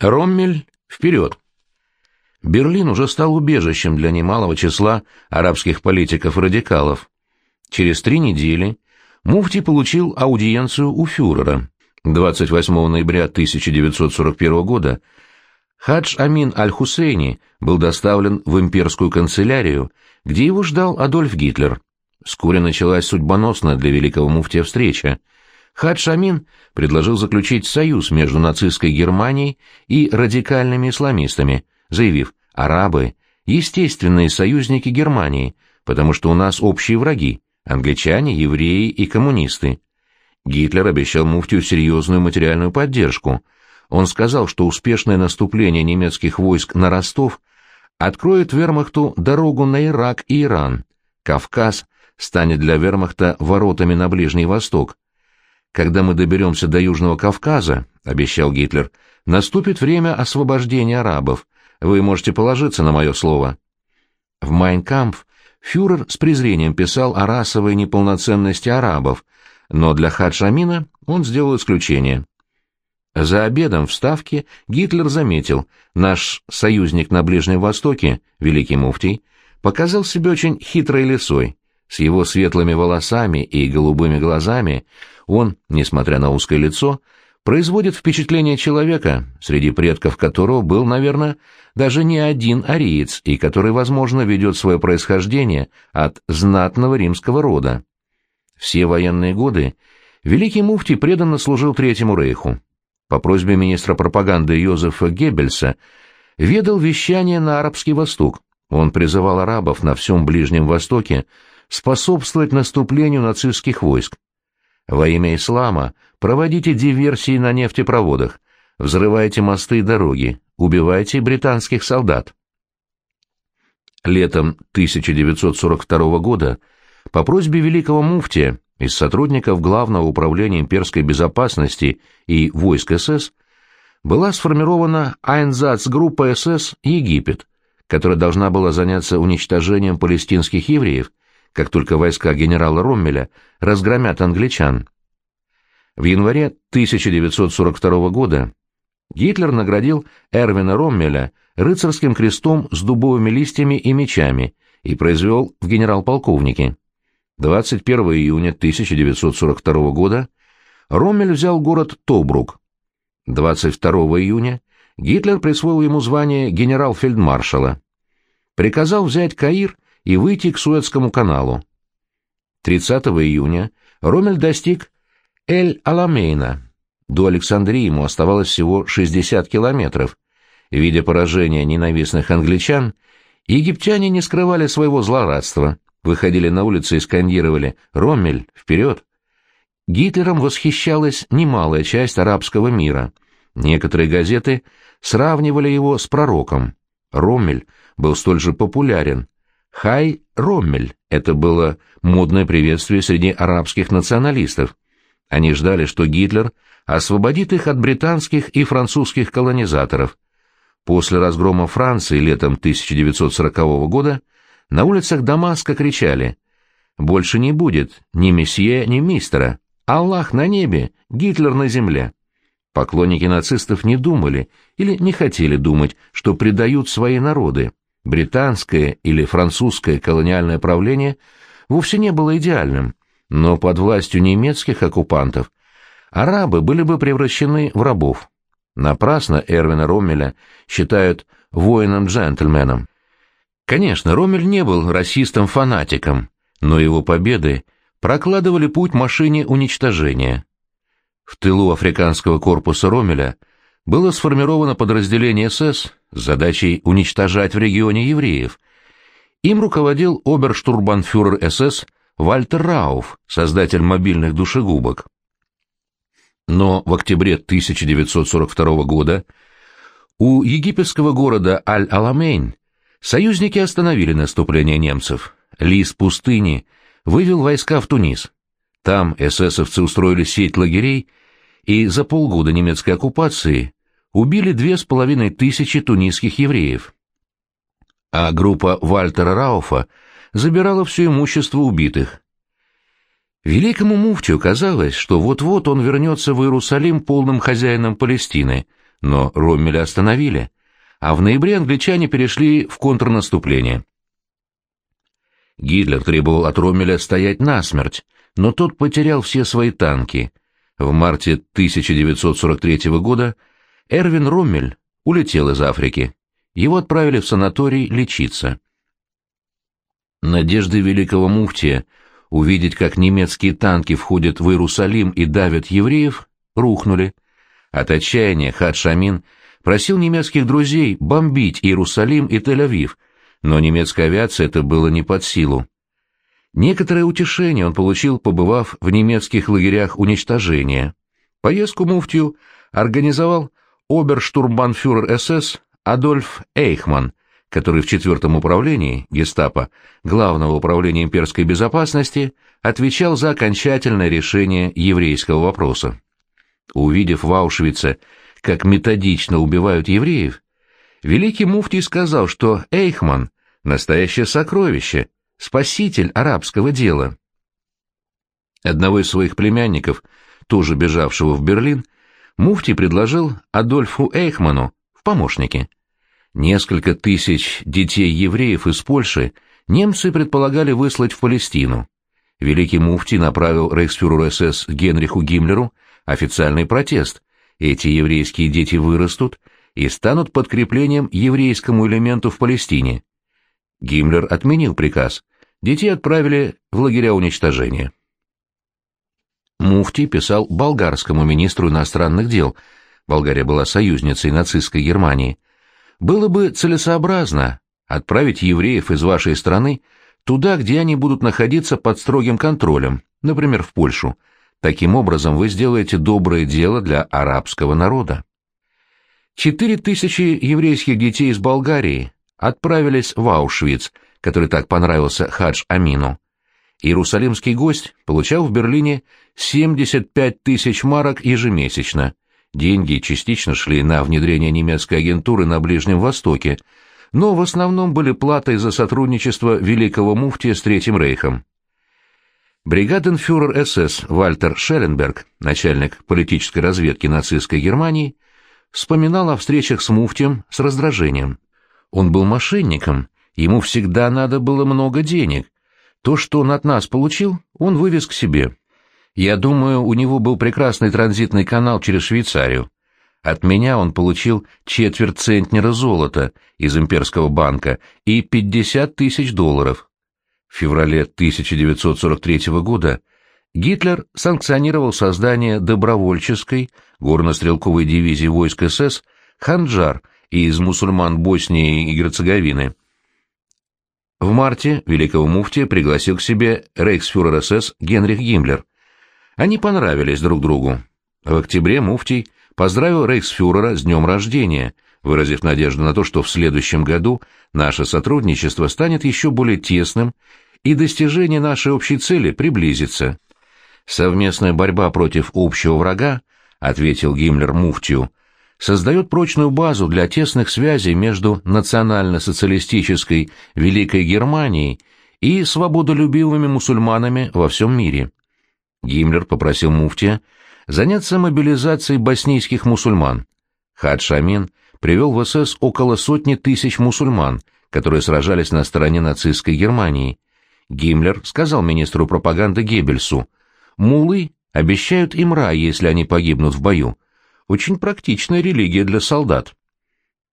Роммель, вперед! Берлин уже стал убежищем для немалого числа арабских политиков-радикалов. Через три недели Муфти получил аудиенцию у фюрера. 28 ноября 1941 года Хадж Амин Аль-Хусейни был доставлен в имперскую канцелярию, где его ждал Адольф Гитлер. Вскоре началась судьбоносная для великого муфтия встреча. Хадж Амин предложил заключить союз между нацистской Германией и радикальными исламистами, заявив «Арабы – естественные союзники Германии, потому что у нас общие враги – англичане, евреи и коммунисты». Гитлер обещал муфтию серьезную материальную поддержку. Он сказал, что успешное наступление немецких войск на Ростов откроет вермахту дорогу на Ирак и Иран. Кавказ станет для вермахта воротами на Ближний Восток. Когда мы доберемся до Южного Кавказа, обещал Гитлер, наступит время освобождения арабов. Вы можете положиться на мое слово. В Майнкампф фюрер с презрением писал о расовой неполноценности арабов, но для Хаджамина он сделал исключение. За обедом в Ставке Гитлер заметил, наш союзник на Ближнем Востоке, великий муфтий, показал себя очень хитрой лисой. С его светлыми волосами и голубыми глазами он, несмотря на узкое лицо, производит впечатление человека, среди предков которого был, наверное, даже не один ариец, и который, возможно, ведет свое происхождение от знатного римского рода. Все военные годы великий муфтий преданно служил Третьему Рейху. По просьбе министра пропаганды Йозефа Геббельса ведал вещание на Арабский Восток. Он призывал арабов на всем Ближнем Востоке способствовать наступлению нацистских войск. Во имя ислама проводите диверсии на нефтепроводах, взрывайте мосты и дороги, убивайте британских солдат. Летом 1942 года по просьбе великого муфтия из сотрудников Главного управления имперской безопасности и войск СС была сформирована Айнзац-группа СС «Египет», которая должна была заняться уничтожением палестинских евреев, как только войска генерала Роммеля разгромят англичан. В январе 1942 года Гитлер наградил Эрвина Роммеля рыцарским крестом с дубовыми листьями и мечами и произвел в генерал-полковнике. 21 июня 1942 года Роммель взял город Тобрук. 22 июня Гитлер присвоил ему звание генерал-фельдмаршала. Приказал взять Каир и выйти к Суэцкому каналу. 30 июня Ромель достиг Эль-Аламейна. До Александрии ему оставалось всего 60 километров. Видя поражение ненавистных англичан, египтяне не скрывали своего злорадства, выходили на улицы и скандировали «Роммель, вперед!». Гитлером восхищалась немалая часть арабского мира. Некоторые газеты сравнивали его с пророком. Роммель был столь же популярен, «Хай Роммель» — это было модное приветствие среди арабских националистов. Они ждали, что Гитлер освободит их от британских и французских колонизаторов. После разгрома Франции летом 1940 года на улицах Дамаска кричали «Больше не будет ни месье, ни мистера! Аллах на небе, Гитлер на земле!» Поклонники нацистов не думали или не хотели думать, что предают свои народы британское или французское колониальное правление вовсе не было идеальным, но под властью немецких оккупантов арабы были бы превращены в рабов. Напрасно Эрвина Роммеля считают воином-джентльменом. Конечно, Роммель не был расистом-фанатиком, но его победы прокладывали путь машине уничтожения. В тылу африканского корпуса Роммеля было сформировано подразделение СС с задачей уничтожать в регионе евреев. Им руководил оберштурбанфюрер СС Вальтер Рауф, создатель мобильных душегубок. Но в октябре 1942 года у египетского города Аль-Аламейн союзники остановили наступление немцев. Лис пустыни вывел войска в Тунис. Там эсэсовцы устроили сеть лагерей, и за полгода немецкой оккупации убили две с половиной тысячи тунисских евреев. А группа Вальтера Рауфа забирала все имущество убитых. Великому муфтию казалось, что вот-вот он вернется в Иерусалим полным хозяином Палестины, но Роммеля остановили, а в ноябре англичане перешли в контрнаступление. Гитлер требовал от Роммеля стоять насмерть, но тот потерял все свои танки. В марте 1943 года Эрвин Роммель улетел из Африки. Его отправили в санаторий лечиться. Надежды великого муфтия увидеть, как немецкие танки входят в Иерусалим и давят евреев, рухнули. От отчаяния Хадж Амин просил немецких друзей бомбить Иерусалим и Тель-Авив, но немецкая авиация это было не под силу. Некоторое утешение он получил, побывав в немецких лагерях уничтожения. Поездку муфтию организовал оберштурмбанфюрер СС Адольф Эйхман, который в четвертом управлении гестапо, Главного управления имперской безопасности, отвечал за окончательное решение еврейского вопроса. Увидев в Аушвице, как методично убивают евреев, великий муфтий сказал, что Эйхман — настоящее сокровище, спаситель арабского дела. Одного из своих племянников, тоже бежавшего в Берлин, муфтий предложил Адольфу Эйхману в помощники. Несколько тысяч детей-евреев из Польши немцы предполагали выслать в Палестину. Великий муфтий направил рейхсфюреру СС Генриху Гиммлеру официальный протест. Эти еврейские дети вырастут и станут подкреплением еврейскому элементу в Палестине. Гиммлер отменил приказ. Детей отправили в лагеря уничтожения. Муфтий писал болгарскому министру иностранных дел, Болгария была союзницей нацистской Германии, было бы целесообразно отправить евреев из вашей страны туда, где они будут находиться под строгим контролем, например, в Польшу. Таким образом вы сделаете доброе дело для арабского народа. Четыре тысячи еврейских детей из Болгарии отправились в Аушвиц, который так понравился Хадж Амину. Иерусалимский гость получал в Берлине 75 тысяч марок ежемесячно – Деньги частично шли на внедрение немецкой агентуры на Ближнем Востоке, но в основном были платой за сотрудничество великого муфтия с Третьим Рейхом. Бригаденфюрер СС Вальтер Шелленберг, начальник политической разведки нацистской Германии, вспоминал о встречах с муфтием с раздражением. Он был мошенником, ему всегда надо было много денег. То, что он от нас получил, он вывез к себе. Я думаю, у него был прекрасный транзитный канал через Швейцарию. От меня он получил четверть центнера золота из имперского банка и 50 тысяч долларов. В феврале 1943 года Гитлер санкционировал создание добровольческой горно-стрелковой дивизии войск СС «Ханджар» из мусульман Боснии и Герцеговины. В марте великого муфтия пригласил к себе рейхсфюрер СС Генрих Гиммлер. Они понравились друг другу. В октябре Муфтий поздравил рейхсфюрера с днем рождения, выразив надежду на то, что в следующем году наше сотрудничество станет еще более тесным и достижение нашей общей цели приблизится. Совместная борьба против общего врага, ответил Гиммлер Муфтию, создает прочную базу для тесных связей между национально-социалистической Великой Германией и свободолюбивыми мусульманами во всем мире. Гиммлер попросил муфтия заняться мобилизацией боснийских мусульман. Хадж Амин привел в СС около сотни тысяч мусульман, которые сражались на стороне нацистской Германии. Гиммлер сказал министру пропаганды Геббельсу, «Мулы обещают им рай, если они погибнут в бою. Очень практичная религия для солдат».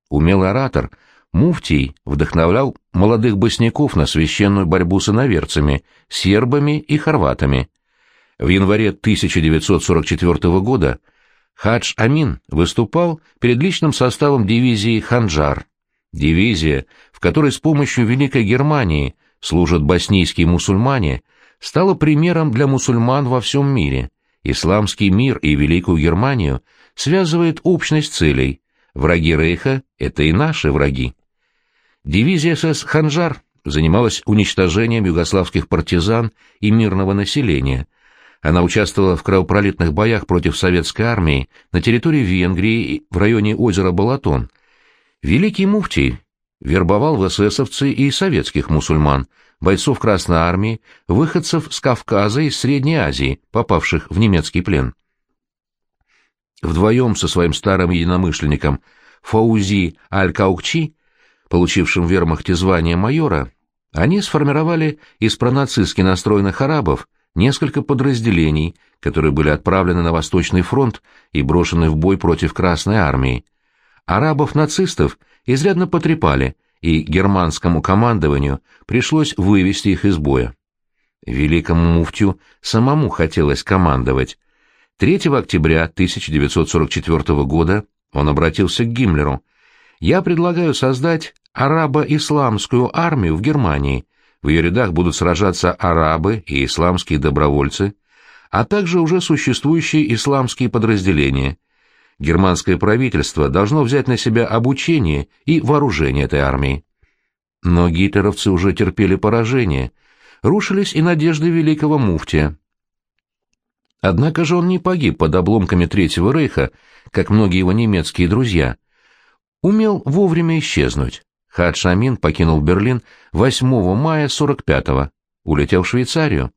Умелый оратор, Муфтий вдохновлял молодых босняков на священную борьбу с иноверцами, сербами и хорватами. В январе 1944 года Хадж Амин выступал перед личным составом дивизии «Ханджар». Дивизия, в которой с помощью Великой Германии служат боснийские мусульмане, стала примером для мусульман во всем мире. Исламский мир и Великую Германию связывает общность целей. Враги Рейха — это и наши враги. Дивизия СС «Ханджар» занималась уничтожением югославских партизан и мирного населения, она участвовала в кровопролитных боях против советской армии на территории Венгрии в районе озера Балатон. Великий муфтий вербовал в эсэсовцы и советских мусульман, бойцов Красной армии, выходцев с Кавказа и Средней Азии, попавших в немецкий плен. Вдвоем со своим старым единомышленником Фаузи Аль-Каукчи, получившим в вермахте звание майора, они сформировали из пронацистски настроенных арабов несколько подразделений, которые были отправлены на Восточный фронт и брошены в бой против Красной армии. Арабов-нацистов изрядно потрепали, и германскому командованию пришлось вывести их из боя. Великому муфтю самому хотелось командовать. 3 октября 1944 года он обратился к Гиммлеру. «Я предлагаю создать арабо-исламскую армию в Германии. В ее рядах будут сражаться арабы и исламские добровольцы, а также уже существующие исламские подразделения. Германское правительство должно взять на себя обучение и вооружение этой армии. Но гитлеровцы уже терпели поражение, рушились и надежды великого муфтия. Однако же он не погиб под обломками Третьего Рейха, как многие его немецкие друзья. Умел вовремя исчезнуть. Хадж Амин покинул Берлин 8 мая 45-го, улетел в Швейцарию.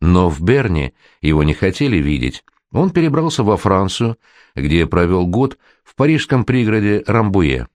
Но в Берне его не хотели видеть. Он перебрался во Францию, где провел год в парижском пригороде Рамбуе.